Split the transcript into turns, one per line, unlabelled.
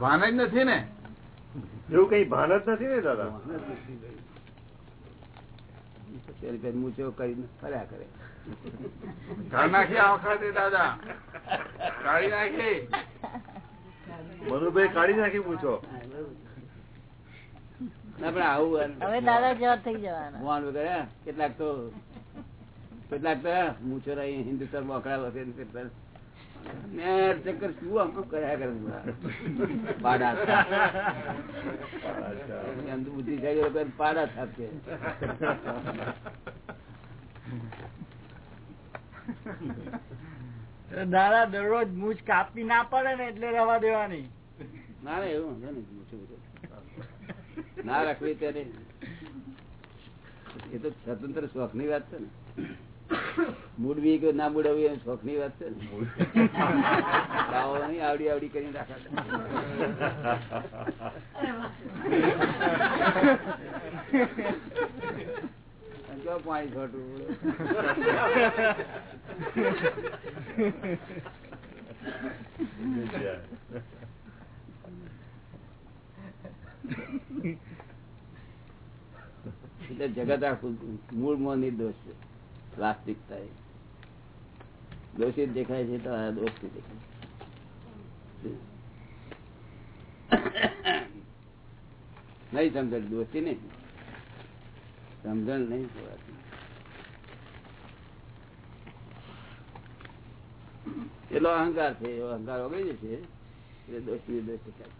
ભાન જ નથી ને.
એવું કઈ ભાન જ નથી ને દાદા?
પેલી કરીને ફર્યા કરે
નાખી આ વખતે દાદા. કાઢી નાખી.
મનુભાઈ કાઢી નાખી પૂછો
કેટલાક તો કેટલાક તો મૂચો રહી હિન્દુસ્તાન મોકળા વખતે ચક્કર શું કર્યા કરે? પાડા બુદ્ધિશાળી પાડા થાપ.
દાદા દરરોજ મૂછ કાપી ના પડે ને એટલે રવા દેવાની.
ના ના એવું વાંધો નહીં મૂછું બધું. ના રાખવી ત્યારે. એ તો સ્વતંત્ર શોખની વાત છે ને. મૂડવી કે ના મૂડવી એમ શોખની? વાત છે આવડી આવડી કરીને રાખા પાણી છોટું જગત આખું મૂળમાં નિર્દોષ છે. વાસ્તવિકતા દોષિત દેખાય છે તો દોષથી દેખાય. નહીં સમજણ દોષી નહીં. સમજણ નહીં. એટલો અહંકાર છે, એવો અહંકાર ઓગળી જશે, એટલે દોષ નિર્દોષ દેખાય